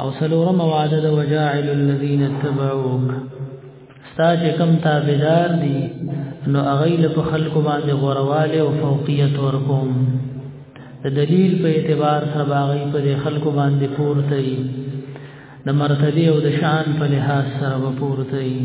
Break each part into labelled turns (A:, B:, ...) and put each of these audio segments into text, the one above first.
A: او سلورم وعده د وجاعل الذين اتبعوك ستا چې کم تابعدار دي نو هغه له په خلکو باندې غورواله او فوقیت ورکوم د دلیل په اعتبار سره باغی په خلکو باندې پورته وي د مرتبه او د شان په لحاظ سره پورته وي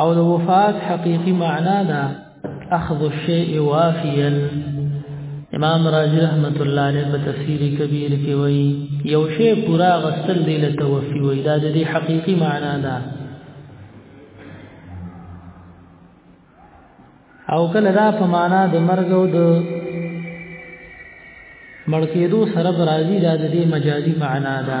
A: او د وفات حقيقي معنا دا اخذ الشيء وافيا امام رازي رحمت الله عليه په تفسیر کبیر کې وایي یو شی پورا غسل دی له توفي وایي دا د دې حقيقي معنا ده او کله دا په معنا د مرګ او د مړ کېدو سره برازي دا د دې مجازي معنا ده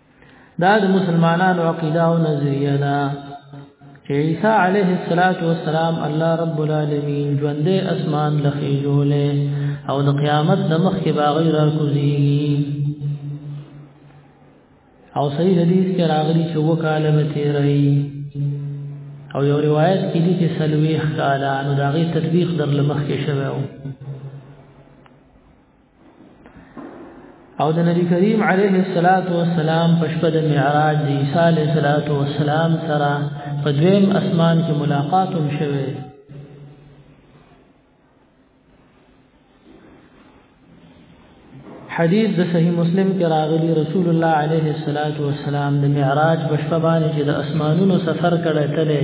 A: دا د مسلمانانو عقیده او نظریه ده چې عیسی علیه السلام الله رب العالمین ژوندې اسمان لخی جوړه او د قیامت د مخ کې باغی را کوزي او صحیح حدیث کې راغلی چې وکاله به تیرای او یو روایت کې دي چې سلوي خاله نو داغي تطبیق در لمخ کې شوی او د نبی کریم علیه الصلاۃ والسلام په شپه د معراج د عیسی علیه الصلاۃ والسلام سره په دویم اسمان کې ملاقات هم شوه حدیث د صحیح مسلم کې راغلی رسول الله علیه الصلاۃ والسلام د معراج په شپه باندې چې د اسمانونو سفر کړی تله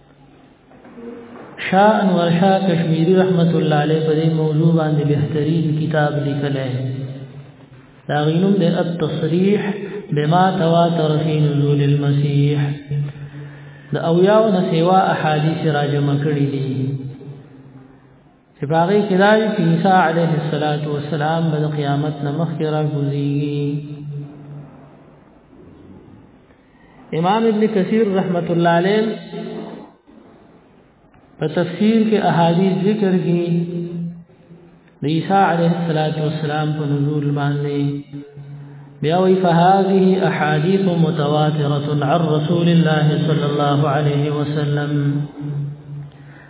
A: شاه انور شاه کشمیری رحمت الله علیه په دې موضوع باندې بهترین کتاب لیکلی دا غینوم د التصریح بما تواتر فی نزول المسیح د او یاو نه سیوا احادیث راجم کړی دي چې باغې کې دا چې عیسی علیه الصلاۃ والسلام د قیامت نمخ کې راغلی امام ابن کثیر رحمت الله علیه په تفسیر کې احادیث ذکر کړي د عیسی علیه السلام په نزول باندې بیا وی فهذه احادیث متواتره عن رسول الله صلی الله علیه وسلم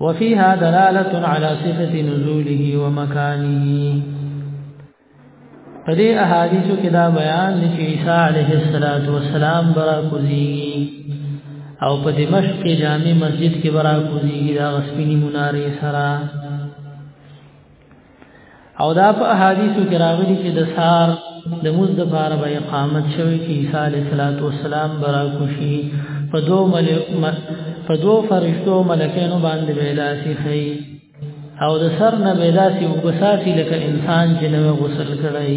A: وفيها دلالة على صفة نزوله ومكانه پدې احادیثو کې دا بیان دی چې عیسی علیه الصلاۃ والسلام برا کوزي او په دمشق کې جامع مسجد کې برا کوزي دا غسپینی منارې سره او دا په حدیثو کې راغلي چې د سار د موز د بار به اقامت شوی چې عیسی علیه السلام برا کوشي په دو ملک په دو فرشتو ملکانو باندې ویلاسي خي او د سر نه ویلاسي وګساسي لکه انسان چې نو غسل کړی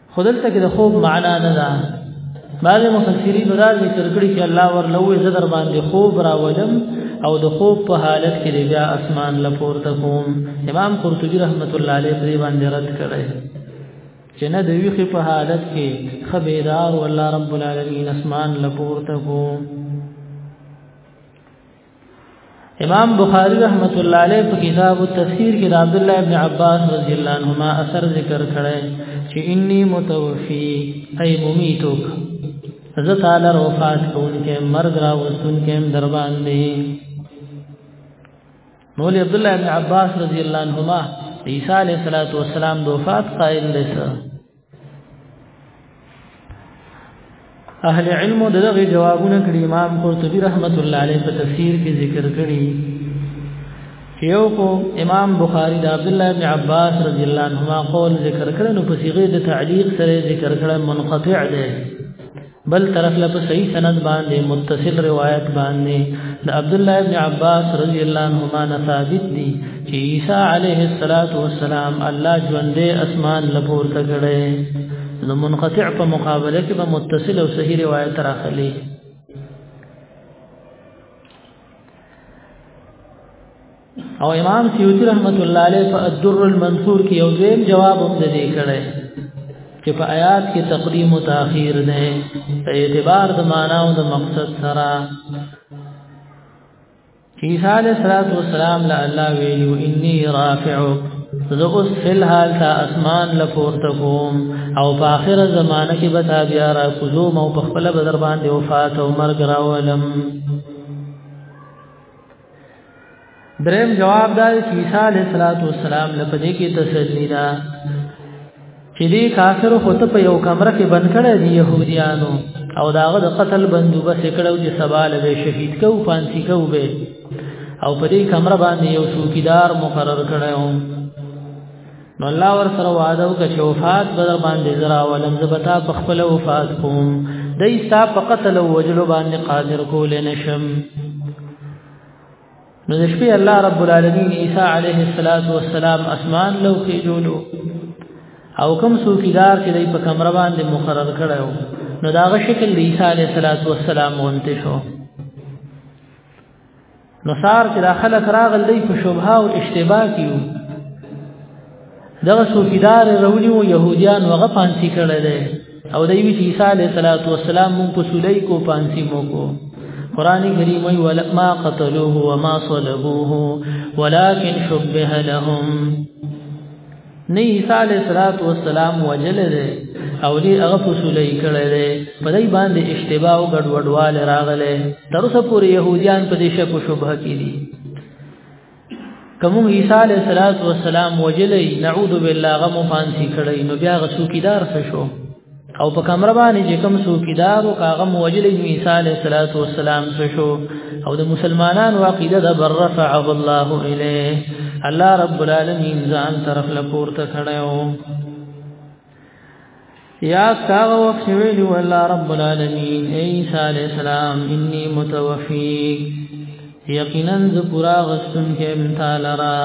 A: خودلته کې د خوب معنا نه ده بعض مفسرین دا ذکر کړی چې الله ورلوې زدر باندې خوب راولم او د خوب په حالت کې بیا اسمان لپورته کوم امام قرطبي رحمت الله علیه دې باندې رد کړی چې نه د ویخې په حالت کې خبردار والله رب العالمین اسمان لپورته کوم امام بخاری رحمت الله علیه په کتاب التفسیر کې د عبد الله ابن عباس رضی الله عنهما اثر ذکر کړی چې انی متوفی ای ممیتوک زه تعالی وفات کوونکې مرګ را وستونکې در باندې مولوی عبد الله ابن عباس رضی الله عنهما عیسی علیہ الصلوۃ والسلام د وفات قائل دی اهل علم دغه جوابونه کړي امام قرطبي رحمت الله علیه په تفسیر کې ذکر کړي یو کو امام بخاری د عبد الله ابن عباس رضی الله عنهما قول ذکر کړي نو په صيغه د تعلیق سره ذکر کړي منقطع ده بل طرف له په صحیح سند باندې متصل روایت باندې د عبد الله ابن عباس رضی الله عنهما نه ثابت دي چې عیسی علیه الصلاۃ والسلام الله ژوندې اسمان لپور ته کړي نو منقطع په مقابله کې به متصل او صحیح روایت راخلي او امام سیوطی رحمت الله علیه په الدر المنثور کې یو ځین جواب هم دی کړی چې په آیات کې تقدیم او تاخير نه په اعتبار د معنا او د مقصد سره عیسی علیہ الصلوۃ والسلام لا الله ویلو انی رافعک زه اوس فل حال تا اسمان لپورته کوم او په اخر زمانہ کې به تا بیا را کوزوم او په خپل بدر باندې وفات او مرګ راولم دریم جواب دا چې عیسی علیه السلام لپاره کې تسلی ده چې دې کافر خو ته په یو کمره کې بند کړی دی يهوديانو او داغه د قتل بندوبس کړو چې سوال به شهید کو پانسی کو به او په دې کمره باندې یو څوکیدار مقرر کړو نو الله ور سره وعده وکړه چې وفات به در باندې زرا ولم زبتا په خپل وفات کوم دای ستا په قتل او وجلو باندې قادر کول نشم نو د شپې الله رب العالمین عیسی علیه الصلاۃ والسلام اسمان لو کې جوړو او کوم څوکیدار چې دای په کمره باندې مقرر کړو نو داغه شکل عیسی علیه الصلاۃ والسلام غونته شو نو سار چې داخله راغل دی په شوبه او اشتباه کیو دغه صوفیدار رونی او يهوديان وغه پانسی کړل دی او دی وی عیسی علیه السلام مون په سولې کو پانسی مو کو قران کریم وی ولا ما قتلوه وما صلبوه ولكن شبه لهم نه عیسی علیه الصلاۃ والسلام وجل دی او دی هغه فصولې کړي دی په دې باندې اشتباه او ګډوډوال راغله تر اوسه پورې يهوديان په دې شک او شبهه کې دي کوم عیسی علیه الصلاۃ والسلام وجلې نعوذ بالله غم فانسی کړي نو بیا غسو کیدار څه شو او په کمر باندې چې کوم څوکیدار او کاغه موجل عیسی علیه الصلاۃ والسلام څه شو او د مسلمانانو عقیده د بر رفعه الله الیه الله رب العالمین ځان طرف له پورته کړو یا کاغه وخت ویل الله رب العالمین عیسی علیه السلام انی متوفیک یقینا ز پورا غستون کې امتحان را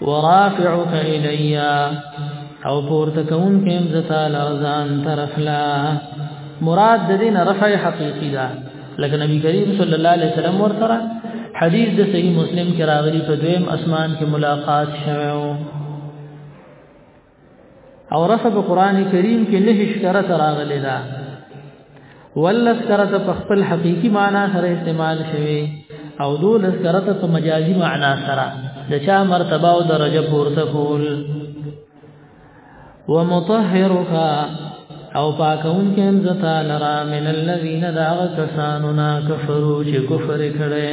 A: ورافعك الي او پورته کون کېم زتا لرزان ترخلا مراد د دین رفع حقیقی دا لکه نبی کریم صلی الله علیه وسلم ورته حدیث د صحیح مسلم کې راغلی په دویم اسمان کې ملاقات شوه او رسب قران کریم کې نه شکرت راغلی دا ولس کرت په خپل حقيقي معنا سره استعمال شوی او دولس کرت په مجازي معنا سره د چا مرتبه او درجه پورته کول ومطهرك او پاکون کې انزتا لرا من الذين دعوا كساننا كفروا چې کفر کړي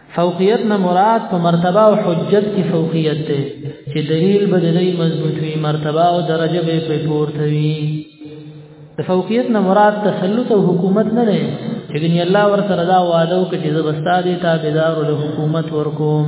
A: فوقیت نه مراد په مرتبه او حجت کې فوقیت ده چې دلیل به دې مضبوط وي مرتبه او درجه به په پورته وي د فوقیت نه مراد تسلط او حکومت نه ده چې ګنې الله ورته رضا وعده وکړي چې زبستا دي تابعدار له حکومت ورکوم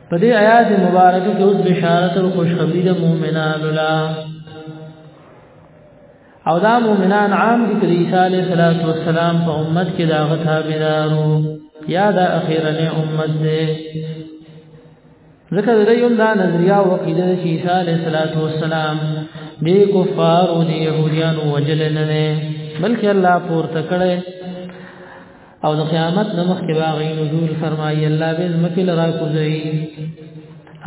A: په دې آیات مبارکه کې اوس بشارت او خوشخبری د مؤمنانو لا او دا مؤمنان عام دي چې عیسی علیه السلام په امت کې دا غتا بيدارو یا دا اخیرنه امت دې ذکر دې یوم دا نظریه او عقیده چې عیسی علیه السلام دې کفار او دې يهوديان وجل نه بلکې الله پور تکړه او د قیامت نمخ کې باغی نزول فرمایي الله به زمکه لرا کوزي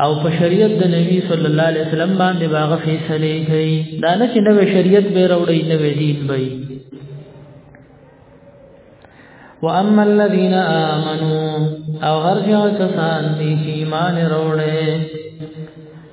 A: او په شریعت د نبی صلی الله علیه وسلم باندې باغ فیصله کوي دا نه چې نوې شریعت به راوړي نوې دین به واما الذين امنوا او هر ځای کسان دي چې ایمان وروړي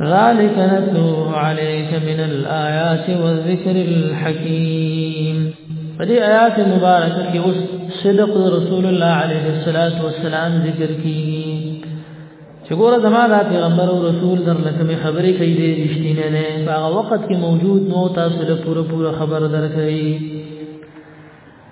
A: ذلك نتلو عليك من الآيات والذكر الحكيم فدي آيات مباركة كي صدق رسول الله عليه الصلاة والسلام ذكر كي چې ګوره زما د پیغمبر او رسول در لکه می خبرې کوي دې رښتینه نه هغه وخت کې موجود نو تاسو له پوره پوره خبر درکړي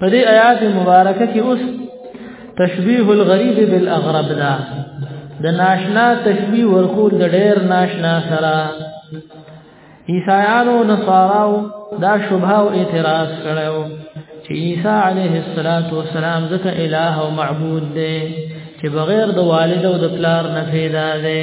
A: په دې آیات مبارکه کې اوس تشبیه الغریب بالاغرب دا د ناشنا تشبیه ورکول د ډیر ناشنا سره عیسایانو نصاراو دا شبهه او اعتراض کړو چې عیسی علیه السلام ځکه الہ او معبود دی چې بغیر د والد او د پلار نه پیدا دی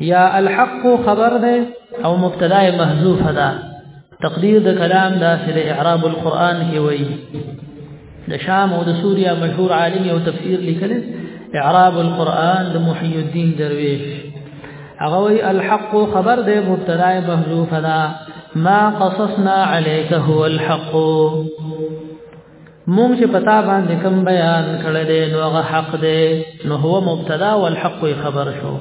A: یا الحق خبر ده او مبتدا محذوف ده تقدیر د کلام دا سر اعراب القرآن کې وایي د شام او د سوریا مشهور عالم او تفسیر لیکل اعراب القرآن د محی الدین درویش هغه وی الحق خبر ده مبتدا محذوف ده ما قصصنا عليك هو الحق مونږ چې پتا باندې کوم بیان کړل دی نو هغه حق دی نو هو مبتدا او الحق خبر شو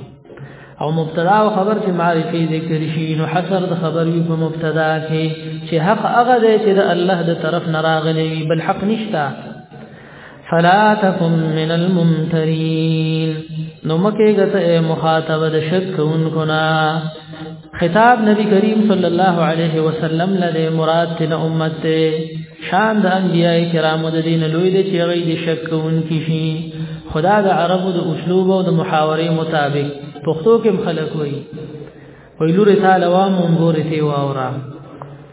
A: او مبتدا او خبر چې معرفي ذکر شي نو حصر د خبر وي په مبتدا کې چې حق هغه دی چې د الله د طرف نه راغلی وي بل حق نشتا فلا تكن من الممترين نو مکه غته مخاطب د شک کوونکو نه خطاب نبی کریم صلی الله علیه وسلم لده مراد تن امت ته شان د انبیای کرامو د دین لوی دي چې غي دي شک کوونکی شي خدا د عربو د اسلوب او د محاورې مطابق پښتو کې خلک وایي ویلو رساله وا مونږ ورته واورا